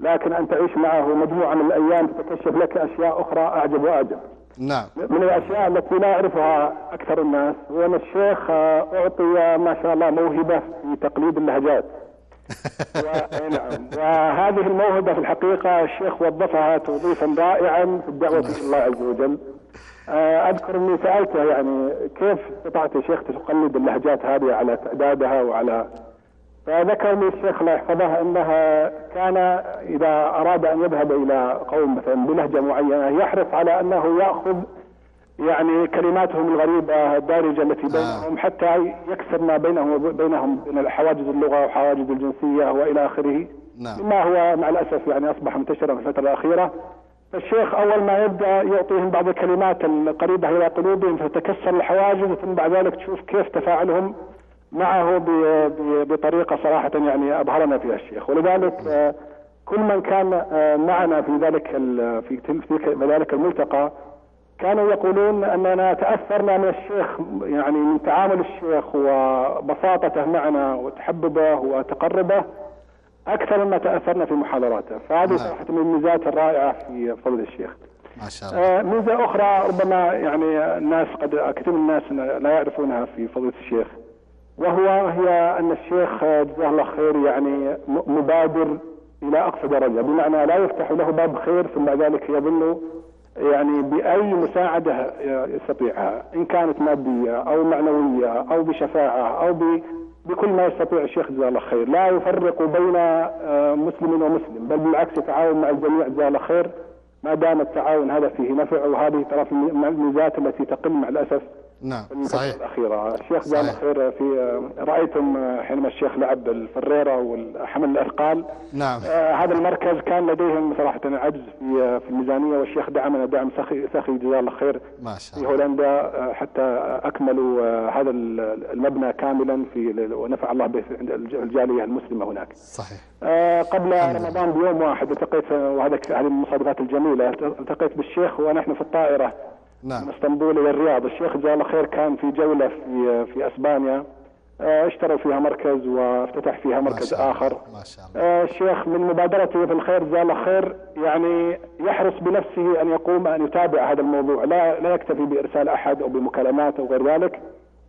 لكن أن تعيش معه مجموعة من الأيام تتكشف لك أشياء أخرى أعجب وأعجب. نعم. من الأشياء التي لا يعرفها أكثر الناس هو ان الشيخ آه، أعطي ما شاء الله موهبة في تقليد اللهجات. نعم وهذه الموهبة في الحقيقة الشيخ وظفها توظيفا رائعا في الدعوة إلى الله عز وجل. آه، أذكر أني سألته يعني كيف استطعت يا شيخ تقلد اللهجات هذه على تعدادها وعلى فذكر لي الشيخ الله يحفظه إنها كان إذا أراد أن يذهب إلى قوم مثلا بلهجة معينة يحرص على أنه يأخذ يعني كلماتهم الغريبة الدارجة التي بينهم حتى يكسر ما بينهم وبينهم من حواجز اللغة وحواجز الجنسية وإلى آخره. نعم. مما هو مع الأسف يعني أصبح منتشرا في الفترة الأخيرة. فالشيخ أول ما يبدأ يعطيهم بعض الكلمات القريبة إلى قلوبهم فتتكسر الحواجز ثم بعد ذلك تشوف كيف تفاعلهم معه ب- ب- بطريقة صراحة يعني أبهرنا فيها الشيخ. ولذلك آه، كل من كان آه، معنا في ذلك ال- في تلك في ذلك الملتقى كانوا يقولون أننا تأثرنا من الشيخ يعني من تعامل الشيخ وبساطته معنا وتحببه وتقربه أكثر مما تأثرنا في محاضراته، فهذه نعم. صراحة من الميزات الرائعة في فضل الشيخ. ما شاء الله آه، ميزة أخرى ربما يعني الناس قد كثير من الناس لا يعرفونها في فضيله الشيخ وهو هي أن الشيخ جزاه الله خير يعني مبادر إلى أقصى درجة بمعنى لا يفتح له باب خير ثم ذلك يظن يعني بأي مساعدة يستطيعها إن كانت مادية أو معنوية أو بشفاعة أو ب بكل ما يستطيع الشيخ جزاه الله خير، لا يفرق بين آه، مسلم ومسلم، بل بالعكس يتعاون مع الجميع جزاه الله خير. ما دام التعاون هذا فيه نفع وهذه ترى الميزات التي تقل مع الأسف نعم في صحيح. الأخيرة. الشيخ صحيح. خير في رأيتم حينما الشيخ لعب الفريرة وحمل الأثقال نعم. آه، هذا المركز كان لديهم صراحة عجز في في الميزانية والشيخ دعمنا دعم سخي سخي جزاه الله خير. ما شاء في الله. هولندا آه، حتى أكملوا آه، هذا المبنى كاملا في ونفع الله به عند الجالية المسلمة هناك. صحيح. آه، قبل. رمضان بيوم واحد التقيت وهذا هذه المصادفات الجميلة التقيت بالشيخ ونحن في الطائرة. من نعم اسطنبول إلى الرياض، الشيخ جزاه الله خير كان في جولة في في أسبانيا آه، اشتروا فيها مركز وافتتح فيها ما مركز شاء الله. آخر. ما شاء الله آه، الشيخ من مبادرته في الخير جزاه الله خير يعني يحرص بنفسه أن يقوم أن يتابع هذا الموضوع، لا لا يكتفي بإرسال أحد أو بمكالمات أو غير ذلك،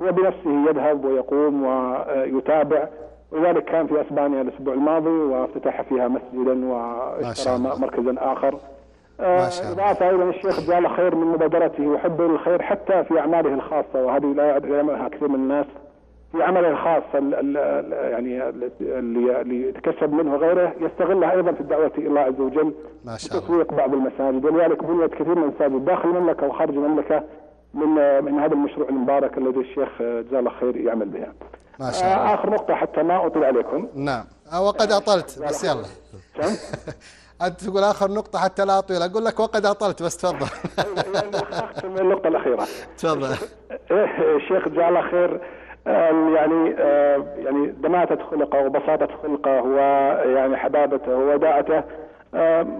هو بنفسه يذهب ويقوم ويتابع ولذلك كان في أسبانيا الأسبوع الماضي وافتتح فيها مسجدا ما شاء واشترى. مركزا آخر. ما شاء الله. إضافة أيضا الشيخ جزاه الله خير من مبادرته وحبه للخير حتى في أعماله الخاصة وهذه لا يعلمها كثير من الناس. في عمله الخاص ال- ال- ال- يعني ال- اللي اللي يتكسب منه غيره يستغلها أيضا في الدعوة إلى الله عز وجل ما شاء الله. وتسويق بعض المساجد. ولذلك بنيت كثير من المساجد داخل المملكة وخارج المملكة من من هذا المشروع المبارك الذي الشيخ جزاه الله خير يعمل بها. ما شاء الله. آه، آخر نقطة حتى ما اطيل عليكم. نعم. آه، وقد أطلت بس يلا. أنت تقول آخر نقطة حتى لا أطيل. أقول لك وقد أطلت بس تفضل. اختم النقطه الاخيره. تفضل. الشيخ جزاه الله خير. يعني يعني دماثة خلقه وبساطة خلقه ويعني حبابته ووداعته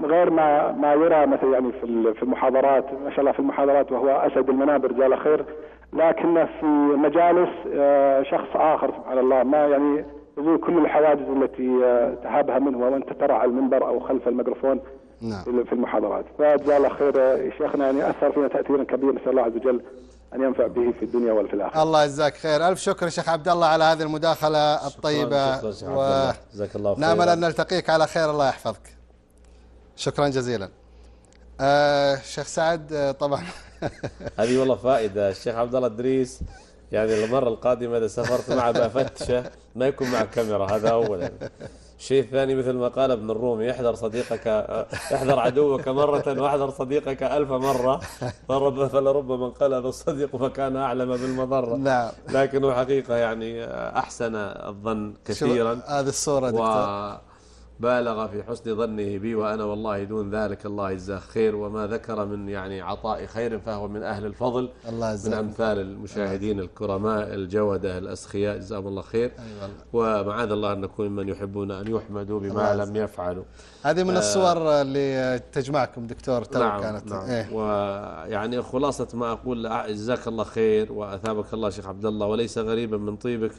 غير ما ما يرى مثلا يعني في في المحاضرات. ما شاء الله في المحاضرات وهو أسد المنابر جزاه الله خير. لكنه في مجالس آه، شخص آخر سبحان الله. ما يعني يزول كل الحواجز التي آه، تهابها منه وانت ترى على المنبر أو خلف الميكروفون نعم. في المحاضرات. فجزاه الله خير آه، شيخنا. يعني أثر فينا تاثيرا كبيرا نسأل الله عز وجل أن ينفع به في الدنيا وفي الآخرة. الله يجزاك خير. ألف شكر شيخ عبد الله على هذه المداخلة الطيبة. شكراً الله. جزاك الله خير ونامل أن نلتقيك على خير الله يحفظك. شكرا جزيلا. آه شيخ سعد آه، طبعا. هذه والله فائدة. الشيخ عبد الله إدريس يعني المرة القادمة إذا سافرت معه بفتشه ما يكون معه كاميرا هذا أولا. الشيء الثاني مثل ما قال ابن الرومي احذر صديقك احذر عدوك مرة واحذر صديقك ألف مرة فرب فلربما انقلب الصديق فكان أعلم بالمضرة. نعم. لكنه حقيقة يعني أحسن الظن كثيرا. هذه الصورة دكتور. وبالغ في حسن ظنه بي وأنا والله دون ذلك الله يجزاه خير وما ذكر من يعني عطاء خير فهو من أهل الفضل الله من أمثال المشاهدين الكرماء الجودة الأسخياء جزاهم الله خير. أيوة. ومعاذ الله أن نكون من يحبون أن يحمدوا بما لم يفعلوا. هذه من الصور اللي تجمعكم دكتور تو نعم كانت. نعم. إيه. ويعني خلاصة ما أقول جزاك الله خير وأثابك الله شيخ عبد الله وليس غريبا من طيبك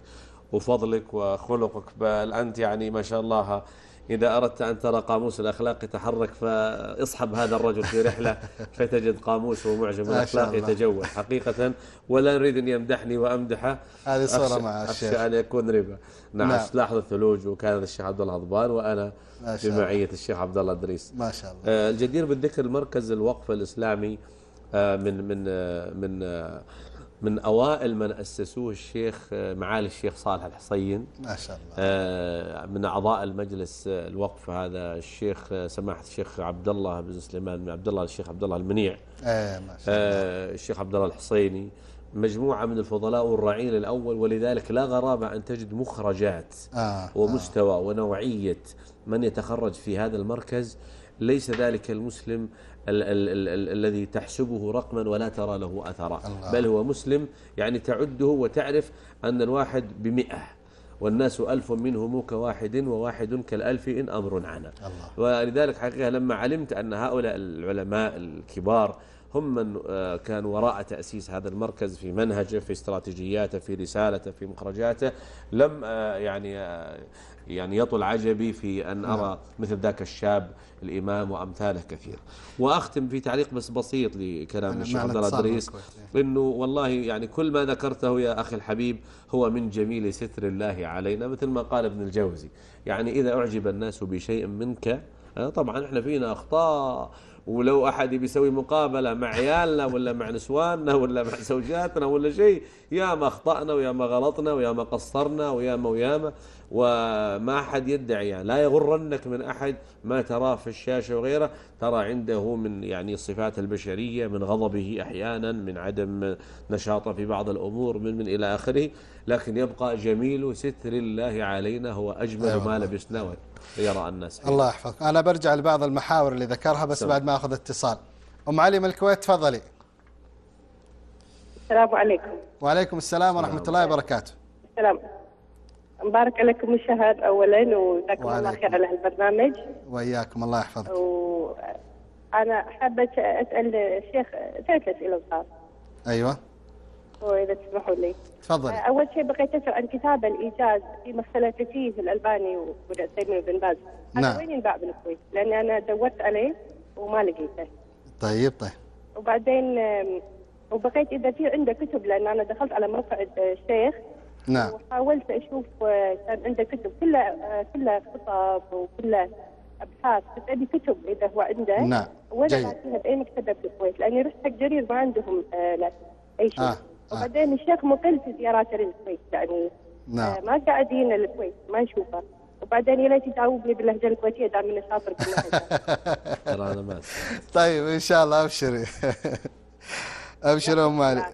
وفضلك وخلقك بل أنت يعني ما شاء الله إذا أردت أن ترى قاموس الأخلاق يتحرك فاصحب هذا الرجل في رحلة فتجد قاموسه معجم ما شاء الأخلاق. يتجول حقيقة ولا نريد أن يمدحني وأمدحه هذه صورة مع أخشى الشيخ أن يكون ربا نعم, نعم. لاحظ الثلوج وكان الشيخ عبد الله غضبان وأنا. بمعية الشيخ عبد الله إدريس ما شاء الله آه، الجدير بالذكر المركز الوقف الإسلامي آه، من من آه، من من أوائل من أسسوه الشيخ آه، معالي الشيخ صالح الحصين. ما شاء الله. آه، من أعضاء المجلس آه، الوقف هذا الشيخ آه، سماحة الشيخ عبد الله بن سليمان بن عبد الله الشيخ عبد الله المنيع. إيه ما شاء الله. آه، الشيخ عبد الله الحصيني. مجموعة من الفضلاء والرعيل الأول ولذلك لا غرابة أن تجد مخرجات آه. ومستوى ونوعية من يتخرج في هذا المركز. ليس ذلك المسلم ال- ال- ال- ال- الذي تحسبه رقما ولا ترى له أثرا. بل هو مسلم يعني تعده وتعرف أن الواحد بمئة والناس ألف منهم كواحد وواحد كالألف إن أمر عنا. ولذلك حقيقة لما علمت أن هؤلاء العلماء الكبار هم من آه، كانوا وراء تأسيس هذا المركز في منهجه في استراتيجياته في رسالته في مخرجاته. لم آه، يعني آه، يعني يطل عجبي في أن أرى مثل ذاك الشاب الإمام وأمثاله كثير. وأختم في تعليق بس بسيط لكلام الشيخ عبد الله إدريس بالكويت. إنه والله يعني كل ما ذكرته يا أخي الحبيب هو من جميل ستر الله علينا مثل ما قال ابن الجوزي. يعني إذا أعجب الناس بشيء منك طبعا إحنا فينا أخطاء ولو أحد بيسوي مقابلة مع عيالنا ولا مع نسواننا ولا مع زوجاتنا ولا شيء يا ما أخطأنا ويا ما غلطنا ويا ما قصرنا ويا ما ويا وما أحد يدعي يعني. لا يغرنك من أحد ما تراه في الشاشة وغيره. ترى عنده من يعني الصفات البشرية من غضبه أحيانا من عدم نشاطه في بعض الأمور من من إلى آخره. لكن يبقى جميل ستر الله علينا. هو أجمل أيوة. ما. لبسنا ويرى الناس. فيه. الله يحفظك. أنا برجع لبعض المحاور اللي ذكرها بس سلام. بعد ما أخذ اتصال. أم علي من الكويت تفضلي. السلام عليكم. وعليكم السلام ورحمة الله وبركاته. السلام. مبارك عليكم الشهر اولا وجزاكم الله. خير على هالبرنامج. وإياكم الله يحفظك. وأنا حابة أسأل الشيخ ثلاث اسئله صغار أيوه. وإذا تسمحوا لي. تفضلي أول شيء بغيت أسأل عن كتاب الإيجاز فيما اختلف فيه الألباني وابن عثيمين وابن باز. نعم. وين ينباع بالكويت؟ لأني أنا دورت عليه وما لقيته. طيب طيب. وبعدين وبغيت إذا في عنده كتب لأن أنا دخلت على موقع الشيخ نعم. وحاولت أشوف آه، كان عنده كتب كلها آه، كلها خطب وكلها أبحاث بس ابي كتب إذا هو عنده. نعم. وين. الاقيها باي مكتبه في الكويت لأني رحت حق جرير ما عندهم آه لا أي شيء. آه وبعدين الشيخ مقل في زياراته للكويت يعني آه، نعم. ما قاعد يجينا الكويت ما نشوفه. وبعدين يا ليت يجاوبني باللهجة الكويتية دام انه سافر باللهجه ترى أنا ما. طيب إن شاء الله أبشري. أبشري أم علي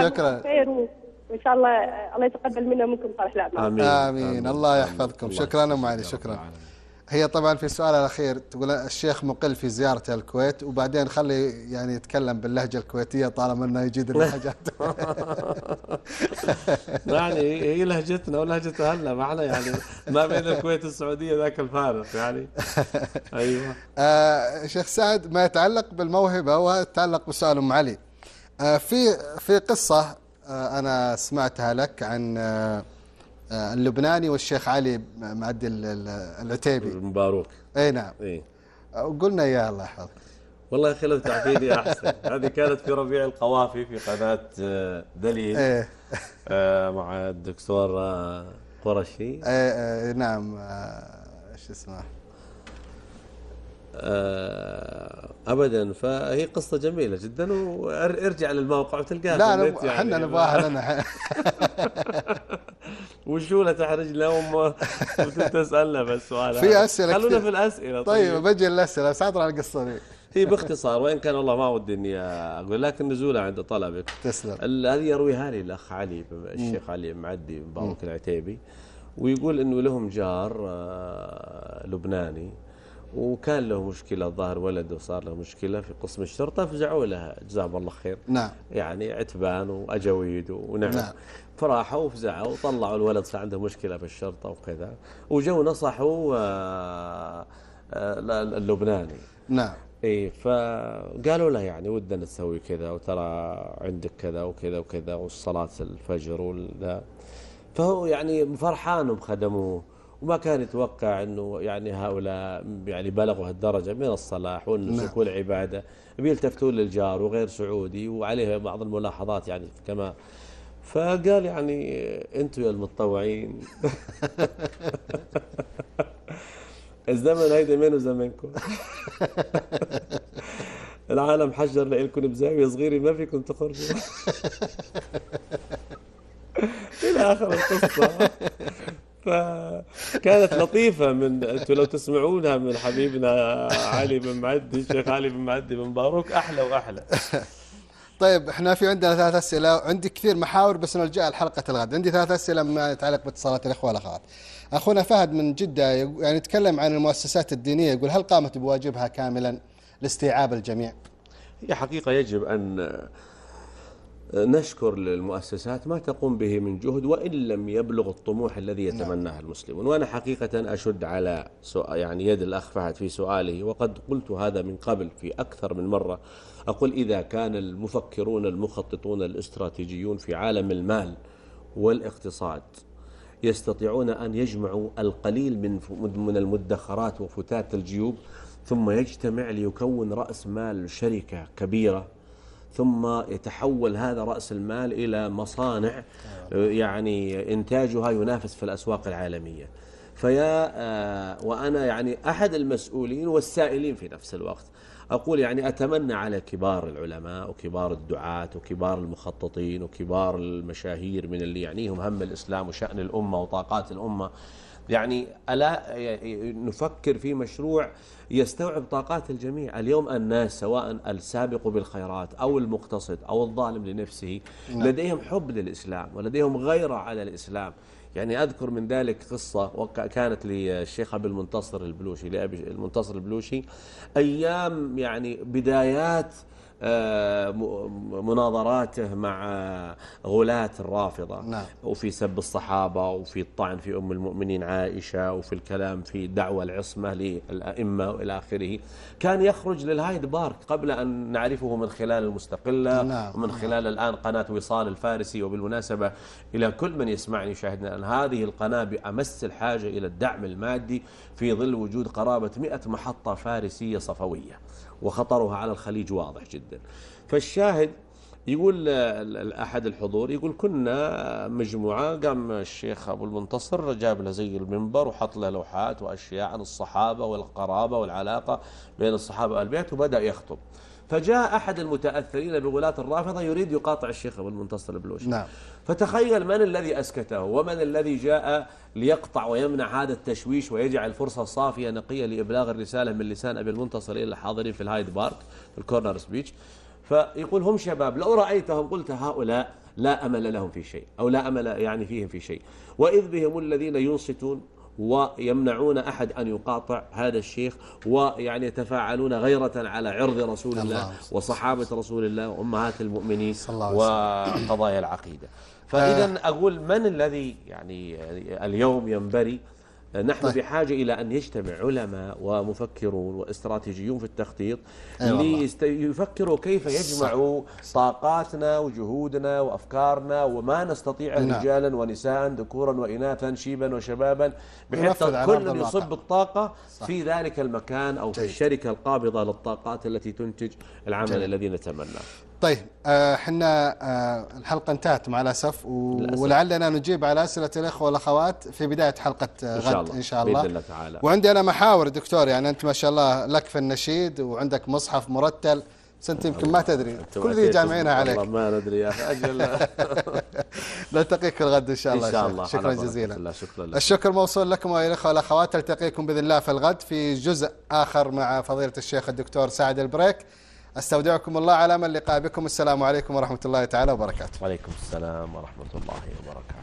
شكرا. و- وإن شاء الله الله يتقبل منا ومنكم صالح الاعمال آمين. آمين. الله يحفظكم. الله شكراً يحفظك علي، شكراً. هي طبعا في السؤال الأخير تقول الشيخ مقل في زيارته الكويت وبعدين خلي يعني يتكلم باللهجة الكويتية طالما إنه يجيد اللهجات. يعني هي لهجتنا ولهجة أهلنا معنا يعني ما بين الكويت والسعودية ذاك الفارق يعني. أيوه. آه شيخ سعد ما يتعلق بالموهبة ويتعلق بسؤال أم علي. آه في في قصة آه أنا سمعتها لك عن آه آه اللبناني والشيخ علي معدي ال- ال- العتيبي. مباروك إي نعم. إي. وقلنا اياها الله يحفظك والله يا أخي لو تعطيني أحسن. هذه كانت في ربيع القوافي في قناة آه، دليل. آه، مع الدكتور قرشي. إيه، نعم. إيش اسمه؟ ابدا. فهي قصة جميلة جدا وارجع للموقع وتلقاها لا إحنا نبغاها لنا وشو لا تحرجنا وما تسألنا بس سؤال. في هذا. أسئلة خلونا. في الأسئلة. طيب. بجي الأسئلة. بس عطنا القصة دي هي باختصار وإن كان والله ما ودي إني أقول لكن نزولها عند طلبك. تسلم. هذه يرويها لي الأخ علي الشيخ علي معدي مبارك العتيبي ويقول إنه لهم جار آه، لبناني. وكان له مشكلة الظاهر ولده صار له مشكلة في قسم الشرطة فزعوا لها. جزاهم الله خير. نعم. يعني عتبان وأجاويد ونعم. نعم. فراحوا وفزعوا وطلعوا الولد صار عنده مشكلة في الشرطة وكذا. وجو نصحوا آه، آه، اللبناني. نعم. اي فقالوا له يعني ودنا تسوي كذا وترى عندك كذا وكذا وكذا والصلاة الفجر ولا فهو يعني فرحان بخدموه وما كان يتوقع إنه يعني هؤلاء يعني بلغوا هالدرجة من الصلاح والنسك نعم. والعبادة. بيلتفتون للجار وغير سعودي وعليه بعض الملاحظات يعني كما فقال يعني أنتم يا المتطوعين. الزمن هيدا منو زمنكم؟ العالم حجر لكم بزاوية صغيرة ما فيكم تخرجوا. إلى آخر القصة. فكانت لطيفة من أنتم لو تسمعونها من حبيبنا علي بن معدي الشيخ علي بن معدي بن باروك أحلى وأحلى. طيب إحنا في عندنا ثلاث أسئلة عندي كثير محاور بس نلجا لحلقة الغد. عندي ثلاث أسئلة ما يتعلق باتصالات الإخوة والاخوات أخونا فهد من جدة يعني يتكلم عن المؤسسات الدينية يقول هل قامت بواجبها كاملا لاستيعاب الجميع؟ هي حقيقة يجب أن نشكر المؤسسات ما تقوم به من جهد وإن لم يبلغ الطموح الذي يتمناه المسلمون. وأنا حقيقة أشد على يعني يد الأخ فهد في سؤاله وقد قلت هذا من قبل في أكثر من مرة. أقول إذا كان المفكرون المخططون الاستراتيجيون في عالم المال والاقتصاد يستطيعون أن يجمعوا القليل من من المدخرات وفتات الجيوب ثم يجتمع ليكون رأس مال شركة كبيرة ثم يتحول هذا رأس المال إلى مصانع آه، يعني إنتاجها ينافس في الأسواق العالمية. فيا آه، وأنا يعني أحد المسؤولين والسائلين في نفس الوقت. أقول يعني أتمنى على كبار العلماء وكبار الدعاة وكبار المخططين وكبار المشاهير من اللي يعنيهم هم الإسلام وشأن الأمة وطاقات الأمة. يعني ألا نفكر في مشروع يستوعب طاقات الجميع. اليوم الناس سواء السابق بالخيرات أو المقتصد أو الظالم لنفسه لديهم حب للإسلام ولديهم غيرة على الإسلام. يعني أذكر من ذلك قصة وكانت للشيخ أبي المنتصر البلوشي لأبي المنتصر البلوشي. أيام يعني بدايات مناظراته مع غلاة الرافضة. نعم. وفي سب الصحابة وفي الطعن في أم المؤمنين عائشة وفي الكلام في دعوة العصمة للأئمة وإلى آخره. كان يخرج للهايد بارك قبل أن نعرفه من خلال المستقلة نعم. ومن خلال الآن قناة وصال الفارسي. وبالمناسبة إلى كل من يسمعني يشاهدنا أن هذه القناة بأمس الحاجة إلى الدعم المادي في ظل وجود قرابة 100 محطة فارسية صفوية. وخطرها على الخليج واضح جدا. فالشاهد يقول أحد الحضور يقول كنا مجموعة قام الشيخ أبو المنتصر جاب له زي المنبر وحط له لوحات وأشياء عن الصحابة والقرابة والعلاقة بين الصحابة والبيت وبدأ يخطب. فجاء أحد المتأثرين بغلاة الرافضة يريد يقاطع الشيخ أبو المنتصر البلوشي نعم. فتخيل من الذي أسكته ومن الذي جاء ليقطع ويمنع هذا التشويش ويجعل فرصة صافية نقية لإبلاغ الرسالة من لسان أبي المنتصر إلى الحاضرين في الهايد بارك في ال corner speech. فيقول هم شباب لو رأيتهم قلت هؤلاء لا أمل لهم في شيء أو لا أمل يعني فيهم في شيء. وإذ بهم الذين ينصتون ويمنعون أحد أن يقاطع هذا الشيخ ويعني يتفاعلون غيرة على عرض رسول الله. الله وصحابة رسول الله وأمهات المؤمنين وقضايا العقيدة. فإذا أقول من الذي يعني اليوم ينبري نحن طيب. بحاجة إلى أن يجتمع علماء ومفكرون واستراتيجيون في التخطيط أي والله. ليست- ليفكروا كيف يجمعوا طاقاتنا وجهودنا وأفكارنا وما نستطيع نعم. رجالا ونساء ذكورا وإناثا شيبا وشبابا بحيث كل. يصب الطاقة في ذلك المكان أو في جيد. الشركة القابضة للطاقات التي تنتج العمل جيد. الذي نتمناه طيب آه، إحنا آه، الحلقة انتهت مع للأسف. ولعلنا نجيب على أسئلة الإخوة والأخوات في بداية حلقة آه، إن شاء غد الله. إن شاء الله. بإذن الله تعالى. وعندي أنا محاور دكتور يعني أنت ما شاء الله لك في النشيد وعندك مصحف مرتل. بس أنت يمكن ما تدري. كل ذي جامعينها عليك والله ما ندري يا أخي. أجل. نلتقيك الغد إن شاء الله إن شاء. الله. شكرا جزيلا. شكرا لك. الشكر موصول لكم أيها الأخوة والأخوات. تلتقيكم بإذن الله في الغد في جزء آخر مع فضيلة الشيخ الدكتور سعد البريك. أستودعكم الله على من اللقاء بكم. السلام عليكم ورحمة الله تعالى وبركاته. وعليكم السلام ورحمة الله وبركاته.